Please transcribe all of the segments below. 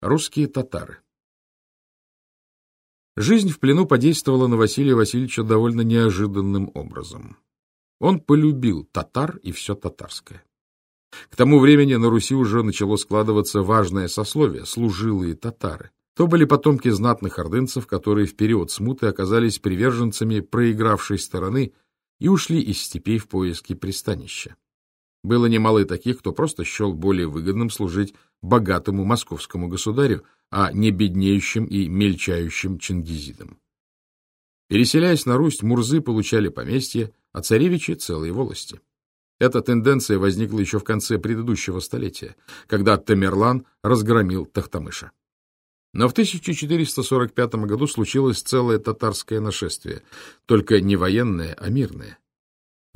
Русские татары Жизнь в плену подействовала на Василия Васильевича довольно неожиданным образом. Он полюбил татар и все татарское. К тому времени на Руси уже начало складываться важное сословие – служилые татары. То были потомки знатных ордынцев, которые в период смуты оказались приверженцами проигравшей стороны и ушли из степей в поиски пристанища. Было немало и таких, кто просто счел более выгодным служить богатому московскому государю, а не беднеющим и мельчающим чингизидам. Переселяясь на Русь, мурзы получали поместья, а царевичи — целые волости. Эта тенденция возникла еще в конце предыдущего столетия, когда Тамерлан разгромил Тахтамыша. Но в 1445 году случилось целое татарское нашествие, только не военное, а мирное.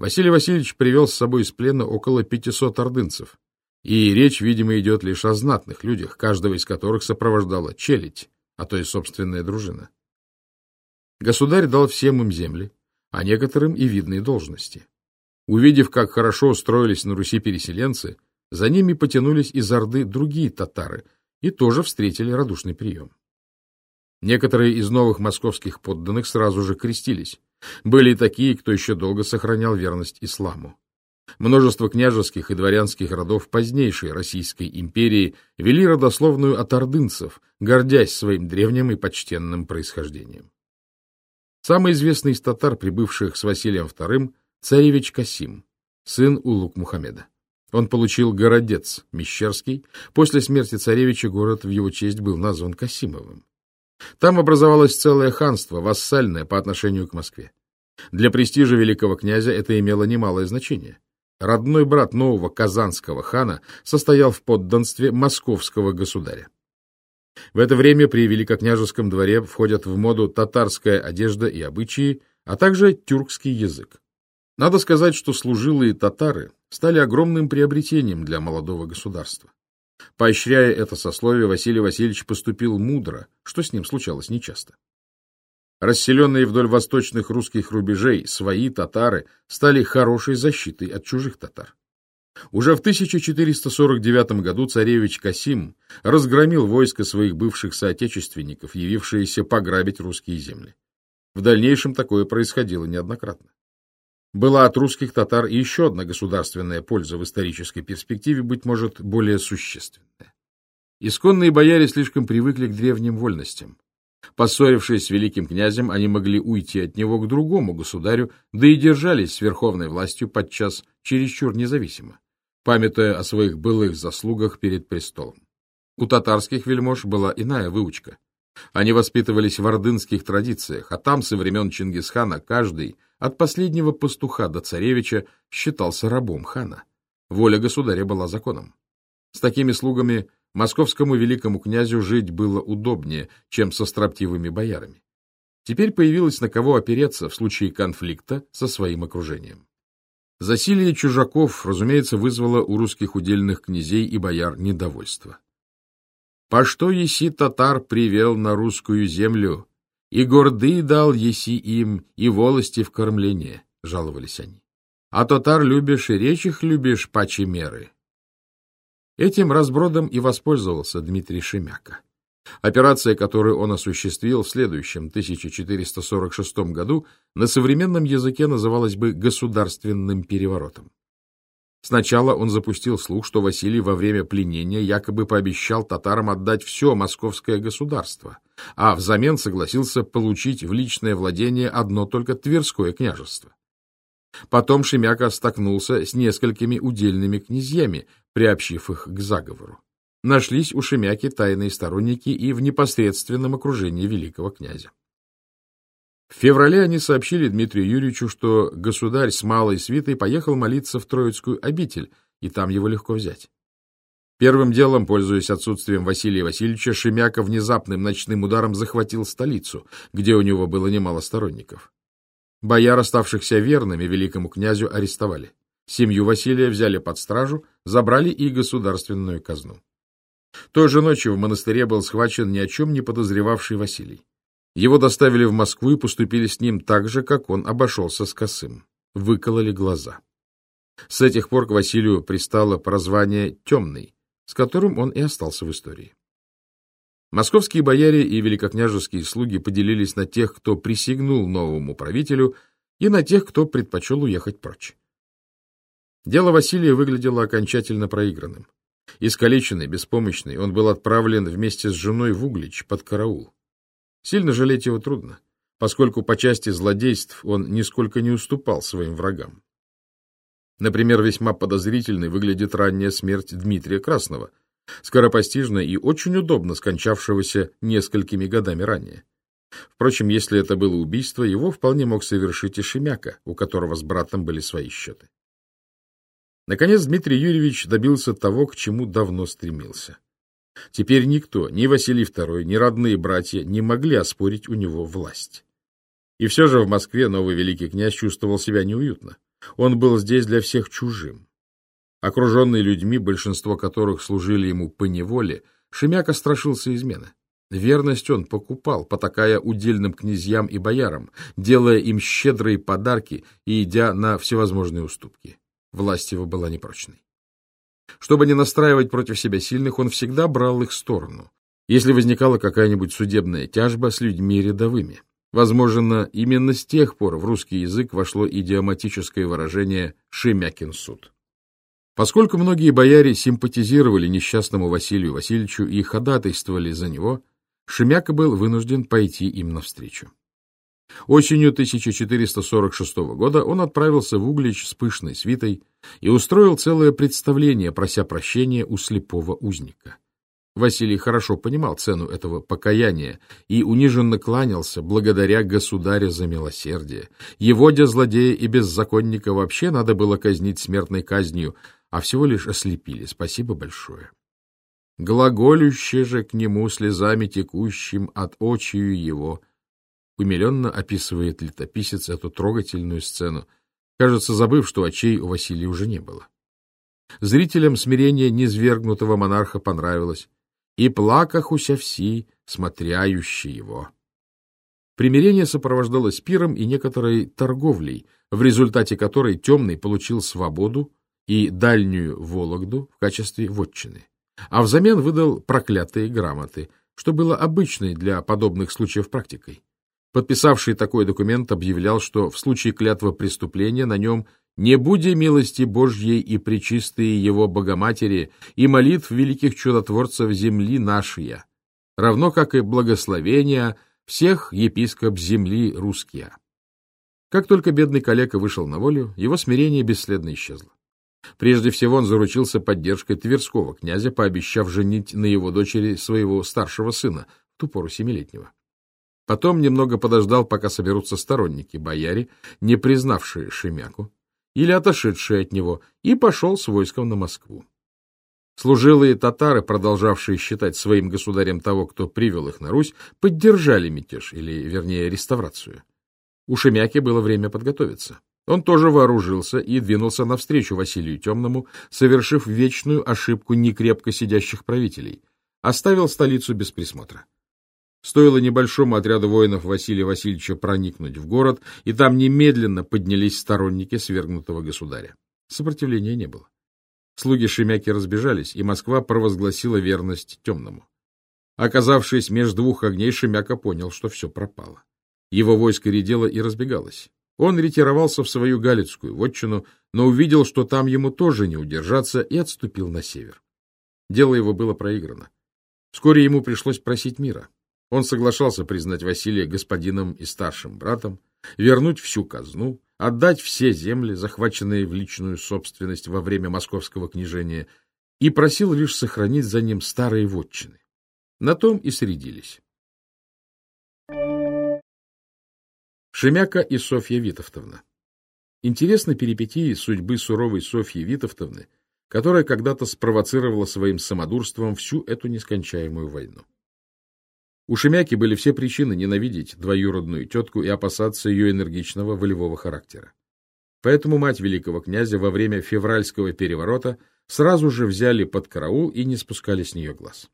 Василий Васильевич привел с собой из плена около 500 ордынцев, и речь, видимо, идет лишь о знатных людях, каждого из которых сопровождала челядь, а то и собственная дружина. Государь дал всем им земли, а некоторым и видные должности. Увидев, как хорошо устроились на Руси переселенцы, за ними потянулись из Орды другие татары и тоже встретили радушный прием. Некоторые из новых московских подданных сразу же крестились. Были такие, кто еще долго сохранял верность исламу. Множество княжеских и дворянских родов позднейшей Российской империи вели родословную от ордынцев, гордясь своим древним и почтенным происхождением. Самый известный из татар, прибывших с Василием II, царевич Касим, сын Улук Мухаммеда. Он получил городец Мещерский. После смерти царевича город в его честь был назван Касимовым. Там образовалось целое ханство, вассальное по отношению к Москве. Для престижа великого князя это имело немалое значение. Родной брат нового казанского хана состоял в подданстве московского государя. В это время при Великокняжеском дворе входят в моду татарская одежда и обычаи, а также тюркский язык. Надо сказать, что служилые татары стали огромным приобретением для молодого государства. Поощряя это сословие, Василий Васильевич поступил мудро, что с ним случалось нечасто. Расселенные вдоль восточных русских рубежей свои татары стали хорошей защитой от чужих татар. Уже в 1449 году царевич Касим разгромил войско своих бывших соотечественников, явившиеся пограбить русские земли. В дальнейшем такое происходило неоднократно. Была от русских татар и еще одна государственная польза в исторической перспективе, быть может, более существенная. Исконные бояре слишком привыкли к древним вольностям. Поссорившись с великим князем, они могли уйти от него к другому государю, да и держались с верховной властью подчас чересчур независимо, памятуя о своих былых заслугах перед престолом. У татарских вельмож была иная выучка. Они воспитывались в ордынских традициях, а там со времен Чингисхана каждый, от последнего пастуха до царевича, считался рабом хана. Воля государя была законом. С такими слугами Московскому великому князю жить было удобнее, чем со строптивыми боярами. Теперь появилось на кого опереться в случае конфликта со своим окружением. Засилие чужаков, разумеется, вызвало у русских удельных князей и бояр недовольство. «По что еси татар привел на русскую землю, и горды дал еси им, и волости в кормление», — жаловались они. «А татар любишь и речь их любишь паче меры. Этим разбродом и воспользовался Дмитрий Шемяка. Операция, которую он осуществил в следующем 1446 году, на современном языке называлась бы государственным переворотом. Сначала он запустил слух, что Василий во время пленения якобы пообещал татарам отдать все московское государство, а взамен согласился получить в личное владение одно только Тверское княжество. Потом Шемяка столкнулся с несколькими удельными князьями, приобщив их к заговору. Нашлись у Шемяки тайные сторонники и в непосредственном окружении великого князя. В феврале они сообщили Дмитрию Юрьевичу, что государь с малой свитой поехал молиться в Троицкую обитель, и там его легко взять. Первым делом, пользуясь отсутствием Василия Васильевича, Шемяка внезапным ночным ударом захватил столицу, где у него было немало сторонников. Бояр, оставшихся верными великому князю, арестовали. Семью Василия взяли под стражу, забрали и государственную казну. Той же ночью в монастыре был схвачен ни о чем не подозревавший Василий. Его доставили в Москву и поступили с ним так же, как он обошелся с Косым. Выкололи глаза. С этих пор к Василию пристало прозвание «темный», с которым он и остался в истории. Московские бояре и великокняжеские слуги поделились на тех, кто присягнул новому правителю, и на тех, кто предпочел уехать прочь. Дело Василия выглядело окончательно проигранным. Искалеченный, беспомощный, он был отправлен вместе с женой в Углич под караул. Сильно жалеть его трудно, поскольку по части злодейств он нисколько не уступал своим врагам. Например, весьма подозрительной выглядит ранняя смерть Дмитрия Красного, скоропостижно и очень удобно скончавшегося несколькими годами ранее. Впрочем, если это было убийство, его вполне мог совершить и Шемяка, у которого с братом были свои счеты. Наконец Дмитрий Юрьевич добился того, к чему давно стремился. Теперь никто, ни Василий II, ни родные братья, не могли оспорить у него власть. И все же в Москве новый великий князь чувствовал себя неуютно. Он был здесь для всех чужим. Окруженный людьми, большинство которых служили ему по неволе, Шемяка страшился измены. Верность он покупал, потакая удельным князьям и боярам, делая им щедрые подарки и идя на всевозможные уступки. Власть его была непрочной. Чтобы не настраивать против себя сильных, он всегда брал их сторону, если возникала какая-нибудь судебная тяжба с людьми рядовыми. Возможно, именно с тех пор в русский язык вошло идиоматическое выражение «Шемякин суд». Поскольку многие бояре симпатизировали несчастному Василию Васильевичу и ходатайствовали за него, Шемяка был вынужден пойти им навстречу. Осенью 1446 года он отправился в Углич с пышной свитой и устроил целое представление, прося прощения у слепого узника. Василий хорошо понимал цену этого покаяния и униженно кланялся благодаря государю за милосердие. Его де злодея и беззаконника вообще надо было казнить смертной казнью, а всего лишь ослепили. Спасибо большое. Глаголюще же к нему слезами текущим от очию его — Умиленно описывает летописец эту трогательную сцену, кажется, забыв, что очей у Василия уже не было. Зрителям смирение низвергнутого монарха понравилось, и плакахуся все, смотряющие его. Примирение сопровождалось пиром и некоторой торговлей, в результате которой Темный получил свободу и дальнюю Вологду в качестве вотчины, а взамен выдал проклятые грамоты, что было обычной для подобных случаев практикой. Подписавший такой документ объявлял, что в случае клятвы преступления на нем «не буди милости Божьей и причистые его Богоматери и молитв великих чудотворцев земли нашия, равно как и благословения всех епископ земли русские». Как только бедный калека вышел на волю, его смирение бесследно исчезло. Прежде всего он заручился поддержкой Тверского князя, пообещав женить на его дочери своего старшего сына, в ту пору семилетнего. Потом немного подождал, пока соберутся сторонники бояре, не признавшие Шемяку, или отошедшие от него, и пошел с войском на Москву. Служилые татары, продолжавшие считать своим государем того, кто привел их на Русь, поддержали мятеж, или, вернее, реставрацию. У Шемяки было время подготовиться. Он тоже вооружился и двинулся навстречу Василию Темному, совершив вечную ошибку некрепко сидящих правителей. Оставил столицу без присмотра. Стоило небольшому отряду воинов Василия Васильевича проникнуть в город, и там немедленно поднялись сторонники свергнутого государя. Сопротивления не было. Слуги Шемяки разбежались, и Москва провозгласила верность темному. Оказавшись между двух огней, Шемяка понял, что все пропало. Его войско редело и разбегалось. Он ретировался в свою Галицкую вотчину, но увидел, что там ему тоже не удержаться, и отступил на север. Дело его было проиграно. Вскоре ему пришлось просить мира. Он соглашался признать Василия господином и старшим братом, вернуть всю казну, отдать все земли, захваченные в личную собственность во время московского княжения, и просил лишь сохранить за ним старые вотчины. На том и средились. Шемяка и Софья Витовтовна. Интересны перипетии судьбы суровой Софьи Витовтовны, которая когда-то спровоцировала своим самодурством всю эту нескончаемую войну. У Шемяки были все причины ненавидеть двоюродную тетку и опасаться ее энергичного волевого характера. Поэтому мать великого князя во время февральского переворота сразу же взяли под караул и не спускали с нее глаз.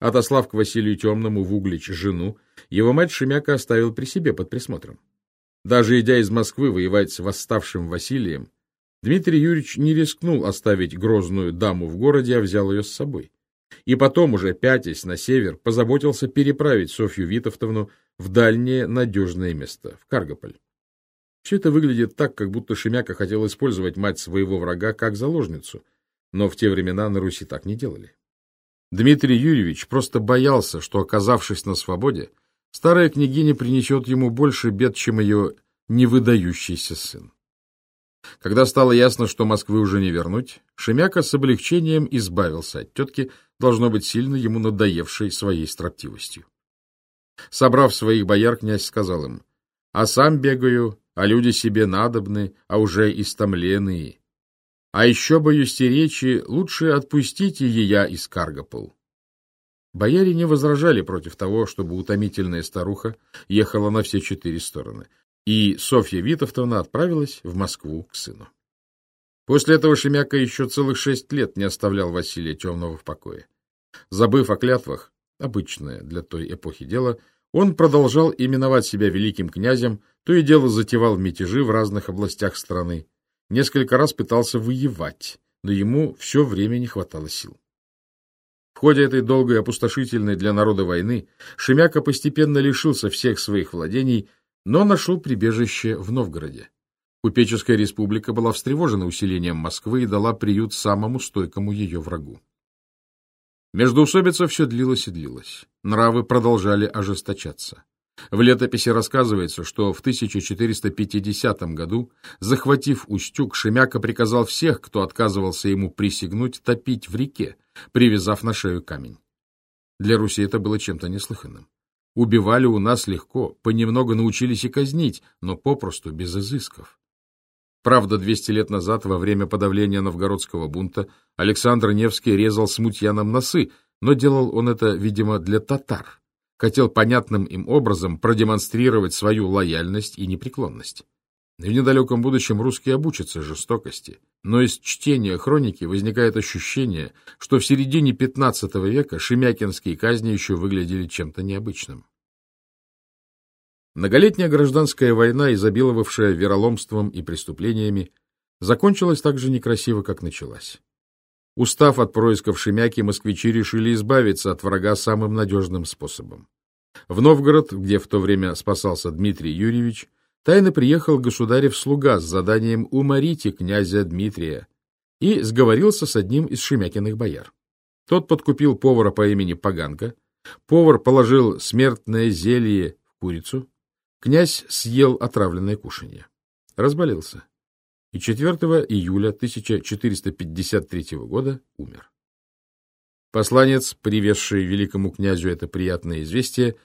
Отослав к Василию Темному в Углич жену, его мать Шемяка оставил при себе под присмотром. Даже идя из Москвы воевать с восставшим Василием, Дмитрий Юрьевич не рискнул оставить грозную даму в городе, а взял ее с собой. И потом, уже пятясь на север, позаботился переправить Софью Витовтовну в дальнее надежное место, в Каргополь. Все это выглядит так, как будто Шемяка хотел использовать мать своего врага как заложницу, но в те времена на Руси так не делали. Дмитрий Юрьевич просто боялся, что, оказавшись на свободе, старая княгиня принесет ему больше бед, чем ее невыдающийся сын. Когда стало ясно, что Москвы уже не вернуть, Шемяка с облегчением избавился от тетки, должно быть сильно ему надоевшей своей строптивостью. Собрав своих бояр, князь сказал им, «А сам бегаю, а люди себе надобны, а уже истомленные. А еще, боюсь речи, лучше отпустите ея из Каргопол». Бояре не возражали против того, чтобы утомительная старуха ехала на все четыре стороны, и Софья Витовтовна отправилась в Москву к сыну. После этого Шемяка еще целых шесть лет не оставлял Василия Темного в покое. Забыв о клятвах, обычное для той эпохи дело, он продолжал именовать себя великим князем, то и дело затевал мятежи в разных областях страны, несколько раз пытался воевать, но ему все время не хватало сил. В ходе этой долгой опустошительной для народа войны Шемяка постепенно лишился всех своих владений, но нашел прибежище в Новгороде. Купеческая республика была встревожена усилением Москвы и дала приют самому стойкому ее врагу. Междоусобица все длилась и длилась. Нравы продолжали ожесточаться. В летописи рассказывается, что в 1450 году, захватив Устюг, Шемяка приказал всех, кто отказывался ему присягнуть, топить в реке, привязав на шею камень. Для Руси это было чем-то неслыханным. Убивали у нас легко, понемногу научились и казнить, но попросту без изысков. Правда, 200 лет назад, во время подавления новгородского бунта, Александр Невский резал смутьянам носы, но делал он это, видимо, для татар. Хотел понятным им образом продемонстрировать свою лояльность и непреклонность. В недалеком будущем русские обучатся жестокости, но из чтения хроники возникает ощущение, что в середине XV века шемякинские казни еще выглядели чем-то необычным. Многолетняя гражданская война, изобиловавшая вероломством и преступлениями, закончилась так же некрасиво, как началась. Устав от происков Шемяки, москвичи решили избавиться от врага самым надежным способом. В Новгород, где в то время спасался Дмитрий Юрьевич, тайно приехал государев слуга с заданием уморить князя Дмитрия и сговорился с одним из Шемякиных бояр. Тот подкупил повара по имени Паганка, повар положил смертное зелье в курицу, Князь съел отравленное кушанье. Разболелся. И 4 июля 1453 года умер. Посланец, привезший великому князю это приятное известие,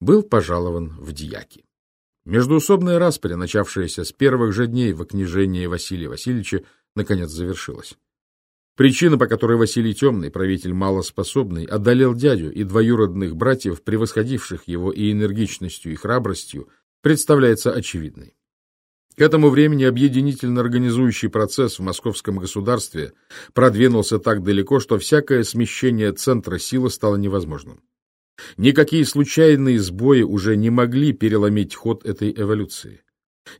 был пожалован в дьяки. Междуусобная распря, начавшаяся с первых же дней в окнижении Василия Васильевича, наконец завершилась. Причина, по которой Василий Темный, правитель малоспособный, одолел дядю и двоюродных братьев, превосходивших его и энергичностью, и храбростью, представляется очевидной. К этому времени объединительно-организующий процесс в московском государстве продвинулся так далеко, что всякое смещение центра силы стало невозможным. Никакие случайные сбои уже не могли переломить ход этой эволюции.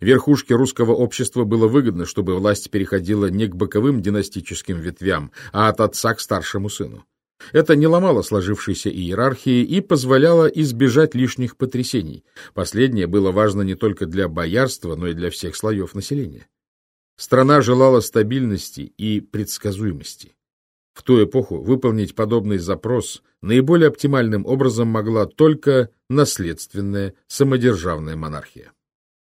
Верхушке русского общества было выгодно, чтобы власть переходила не к боковым династическим ветвям, а от отца к старшему сыну. Это не ломало сложившейся иерархии и позволяло избежать лишних потрясений. Последнее было важно не только для боярства, но и для всех слоев населения. Страна желала стабильности и предсказуемости. В ту эпоху выполнить подобный запрос наиболее оптимальным образом могла только наследственная самодержавная монархия.